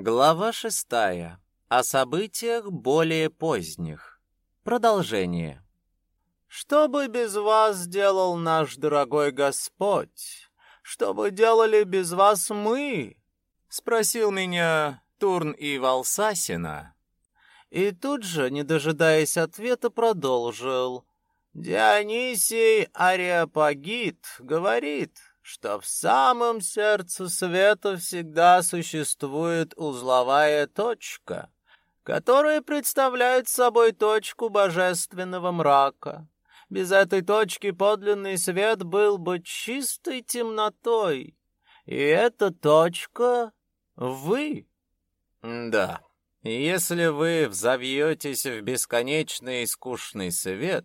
Глава шестая. О событиях более поздних. Продолжение. «Что бы без вас сделал наш дорогой Господь? Что бы делали без вас мы?» — спросил меня Турн и Валсасина. И тут же, не дожидаясь ответа, продолжил. «Дионисий Ареопагит говорит, что в самом сердце света всегда существует узловая точка, которая представляет собой точку божественного мрака. Без этой точки подлинный свет был бы чистой темнотой. И эта точка — вы. Да, если вы взовьетесь в бесконечный и скучный свет,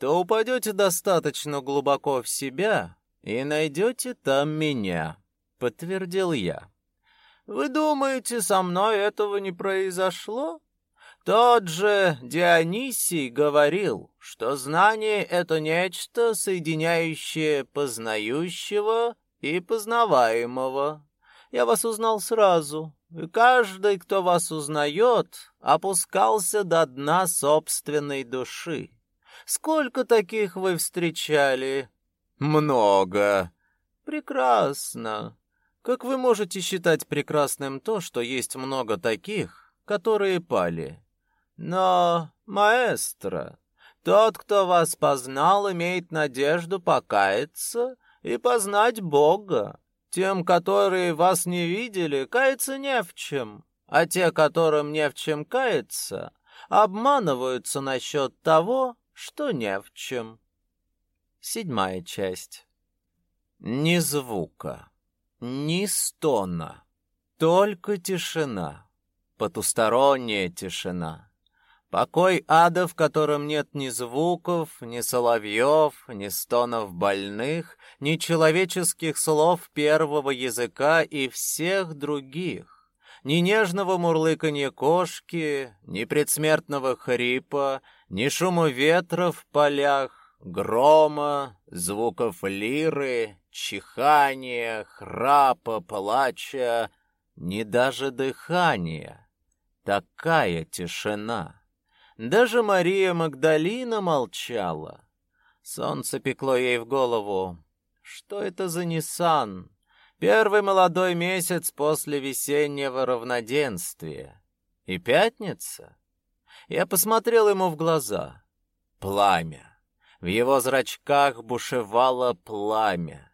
то упадете достаточно глубоко в себя и найдете там меня, — подтвердил я. Вы думаете, со мной этого не произошло? Тот же Дионисий говорил, что знание — это нечто, соединяющее познающего и познаваемого. Я вас узнал сразу, и каждый, кто вас узнает, опускался до дна собственной души. Сколько таких вы встречали? Много. Прекрасно. Как вы можете считать прекрасным то, что есть много таких, которые пали? Но, маэстро, тот, кто вас познал, имеет надежду покаяться и познать Бога. Тем, которые вас не видели, каяться не в чем, а те, которым не в чем каяться, обманываются насчет того, что не в чем. Седьмая часть. Ни звука, ни стона, только тишина, потусторонняя тишина. Покой ада, в котором нет ни звуков, ни соловьев, ни стонов больных, ни человеческих слов первого языка и всех других, ни нежного мурлыканья кошки, ни предсмертного хрипа, ни шума ветра в полях, грома, звуков лиры, чихания, храпа, плача, ни даже дыхания. Такая тишина. Даже Мария Магдалина молчала. Солнце пекло ей в голову. Что это за Ниссан? Первый молодой месяц после весеннего равноденствия. И пятница? Я посмотрел ему в глаза. Пламя. В его зрачках бушевало пламя.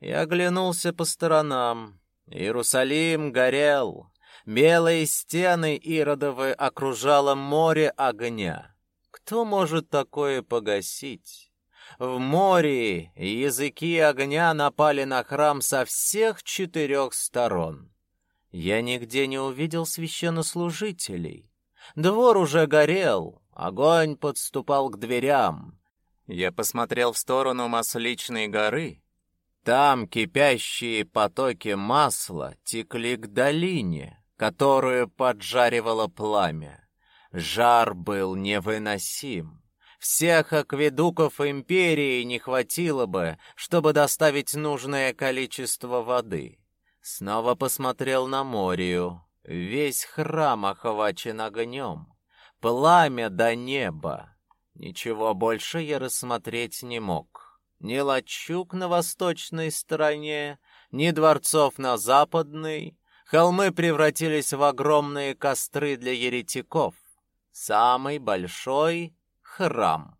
Я оглянулся по сторонам. Иерусалим горел. Белые стены Иродовы окружало море огня. Кто может такое погасить? В море языки огня напали на храм со всех четырех сторон. Я нигде не увидел священнослужителей. Двор уже горел, огонь подступал к дверям. Я посмотрел в сторону Масличной горы. Там кипящие потоки масла текли к долине которую поджаривало пламя. Жар был невыносим. Всех акведуков империи не хватило бы, чтобы доставить нужное количество воды. Снова посмотрел на Морию. Весь храм охвачен огнем. Пламя до неба. Ничего больше я рассмотреть не мог. Ни лачуг на восточной стороне, ни дворцов на западной, Холмы превратились в огромные костры для еретиков. Самый большой — храм.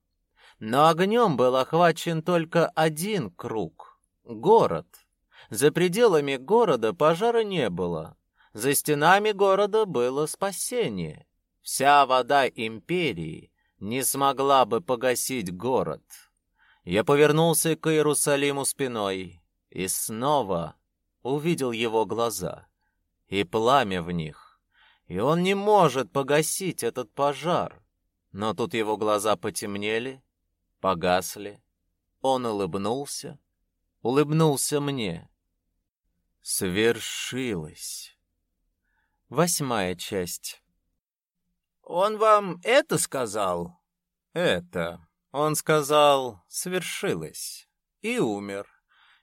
Но огнем был охвачен только один круг — город. За пределами города пожара не было. За стенами города было спасение. Вся вода империи не смогла бы погасить город. Я повернулся к Иерусалиму спиной и снова увидел его глаза — и пламя в них. И он не может погасить этот пожар. Но тут его глаза потемнели, погасли. Он улыбнулся, улыбнулся мне. Свершилось. Восьмая часть. «Он вам это сказал?» «Это. Он сказал, свершилось. И умер.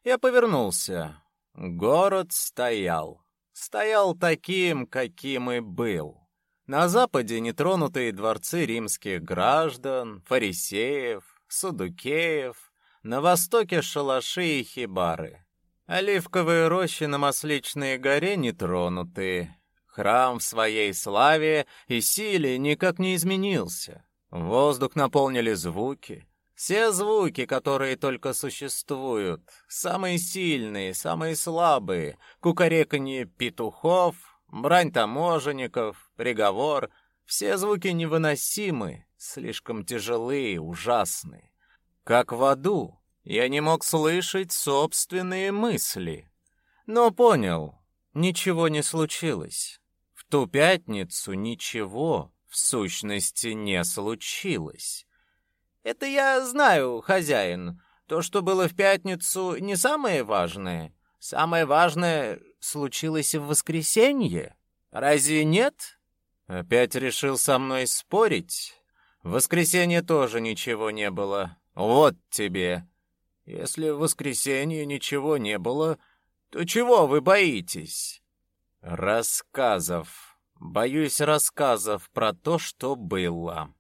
Я повернулся. Город стоял. стоял таким, каким и был. На западе нетронутые дворцы римских граждан, фарисеев, садукеев, на востоке шалаши и хибары. Оливковые рощи на Масличной горе нетронутые. Храм в своей славе и силе никак не изменился. Воздух наполнили звуки. Все звуки, которые только существуют. Самые сильные, самые слабые. Кукареканье петухов, брань таможенников, приговор. Все звуки невыносимы, слишком тяжелые, ужасные. Как в аду, я не мог слышать собственные мысли. Но понял, ничего не случилось. Ту пятницу ничего, в сущности, не случилось. Это я знаю, хозяин. То, что было в пятницу, не самое важное. Самое важное случилось в воскресенье. Разве нет? Опять решил со мной спорить? В воскресенье тоже ничего не было. Вот тебе. Если в воскресенье ничего не было, то чего вы боитесь? Рассказов. Боюсь рассказов про то, что было.